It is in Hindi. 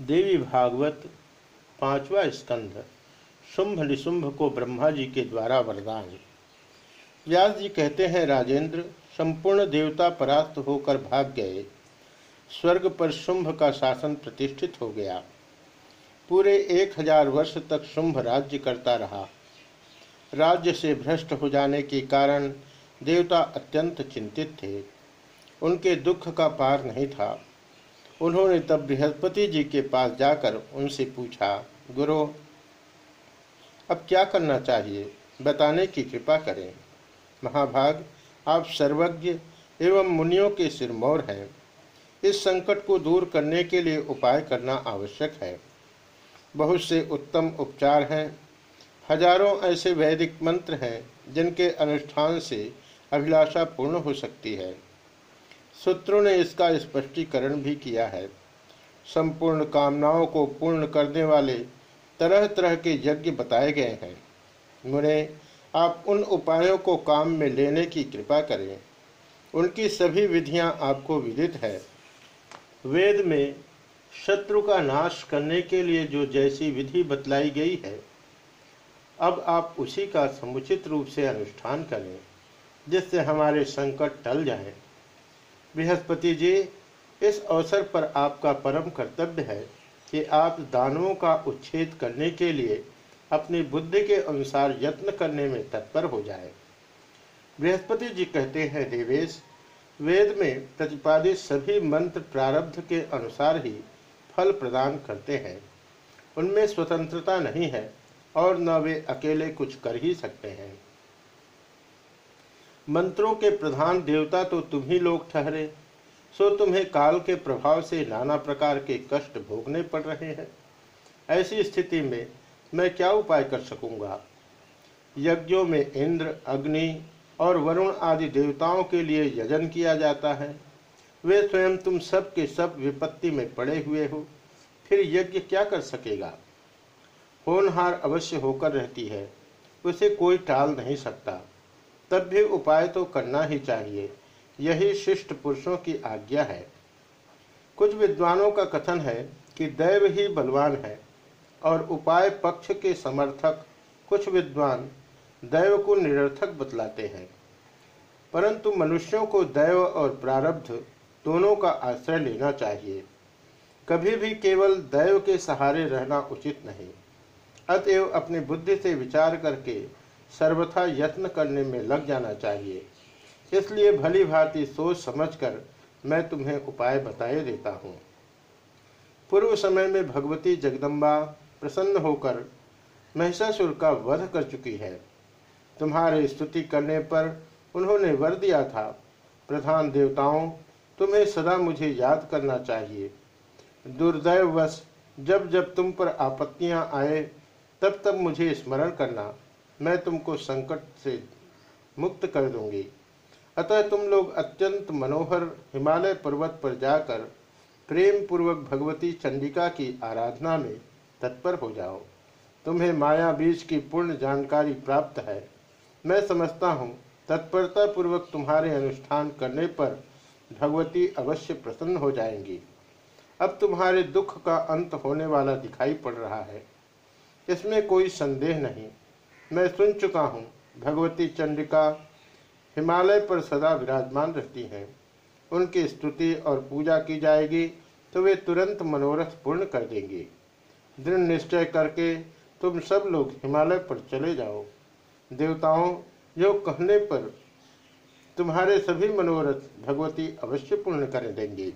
देवी भागवत, पांचवा स्कंध शुंभ निशुंभ को ब्रह्मा जी के द्वारा वरदान। व्यास जी कहते हैं, राजेंद्र, संपूर्ण देवता परास्त होकर भाग गए। स्वर्ग पर शुंभ का शासन प्रतिष्ठित हो गया। पूरे एक हज़ार वर्ष तक शुंभ राज्य करता रहा। राज्य से भ्रष्ट हो जाने के कारण देवता अत्यंत चिंतित थे। उनके दुख का पार नहीं था। उन्होंने तब बृहस्पति जी के पास जाकर उनसे पूछा, गुरु, अब क्या करना चाहिए? बताने की कृपा करें। महाभाग, आप सर्वज्ञ एवं मुनियों के सिरमौर हैं। इस संकट को दूर करने के लिए उपाय करना आवश्यक है। बहुत से उत्तम उपचार हैं। हज़ारों ऐसे वैदिक मंत्र हैं जिनके अनुष्ठान से अभिलाषा पूर्ण हो सकती है। सूत्रों ने इसका स्पष्टीकरण भी किया है। संपूर्ण कामनाओं को पूर्ण करने वाले तरह तरह के यज्ञ बताए गए हैं। मुने, आप उन उपायों को काम में लेने की कृपा करें। उनकी सभी विधियाँ आपको विदित है। वेद में शत्रु का नाश करने के लिए जो जैसी विधि बतलाई गई है, अब आप उसी का समुचित रूप से अनुष्ठान करें, जिससे हमारे संकट टल जाएँ। बृहस्पति जी, इस अवसर पर आपका परम कर्तव्य है कि आप दानवों का उच्छेद करने के लिए अपनी बुद्धि के अनुसार यत्न करने में तत्पर हो जाए। बृहस्पति जी कहते हैं, देवेश, वेद में प्रतिपादित सभी मंत्र प्रारब्ध के अनुसार ही फल प्रदान करते हैं। उनमें स्वतंत्रता नहीं है और न वे अकेले कुछ कर ही सकते हैं। मंत्रों के प्रधान देवता तो तुम ही लोग ठहरे, सो तुम्हें काल के प्रभाव से नाना प्रकार के कष्ट भोगने पड़ रहे हैं। ऐसी स्थिति में मैं क्या उपाय कर सकूँगा? यज्ञों में इंद्र, अग्नि और वरुण आदि देवताओं के लिए यजन किया जाता है। वे स्वयं तुम सब के सब विपत्ति में पड़े हुए हो, फिर यज्ञ क्या कर सकेगा? होनहार अवश्य होकर रहती है, उसे कोई टाल नहीं सकता। तब भी उपाय तो करना ही चाहिए। यही शिष्ट पुरुषों की आज्ञा है। कुछ विद्वानों का कथन है कि दैव ही बलवान है, और उपाय पक्ष के समर्थक कुछ विद्वान दैव को निरर्थक बतलाते हैं। परंतु मनुष्यों को दैव और प्रारब्ध दोनों का आश्रय लेना चाहिए। कभी भी केवल दैव के सहारे रहना उचित नहीं। अतएव अपनी बुद्धि से विचार करके सर्वथा यत्न करने में लग जाना चाहिए। इसलिए भली भांति सोच समझकर मैं तुम्हें उपाय बताए देता हूँ। पूर्व समय में भगवती जगदम्बा प्रसन्न होकर महिषासुर का वध कर चुकी है। तुम्हारे स्तुति करने पर उन्होंने वर दिया था, प्रधान देवताओं, तुम्हें सदा मुझे याद करना चाहिए। दुर्दैववश जब जब तुम पर आपत्तियाँ आए, तब तब मुझे स्मरण करना। मैं तुमको संकट से मुक्त कर दूँगी। अतः तुम लोग अत्यंत मनोहर हिमालय पर्वत पर जाकर प्रेम पूर्वक भगवती चंडिका की आराधना में तत्पर हो जाओ। तुम्हें माया बीज की पूर्ण जानकारी प्राप्त है। मैं समझता हूँ तत्परता पूर्वक तुम्हारे अनुष्ठान करने पर भगवती अवश्य प्रसन्न हो जाएँगी। अब तुम्हारे दुख का अंत होने वाला दिखाई पड़ रहा है। इसमें कोई संदेह नहीं। मैं सुन चुका हूँ। भगवती चंडिका हिमालय पर सदा विराजमान रहती हैं। उनकी स्तुति और पूजा की जाएगी तो वे तुरंत मनोरथ पूर्ण कर देंगे। दृढ़ निश्चय करके तुम सब लोग हिमालय पर चले जाओ। देवताओं, जो कहने पर तुम्हारे सभी मनोरथ भगवती अवश्य पूर्ण कर देंगे।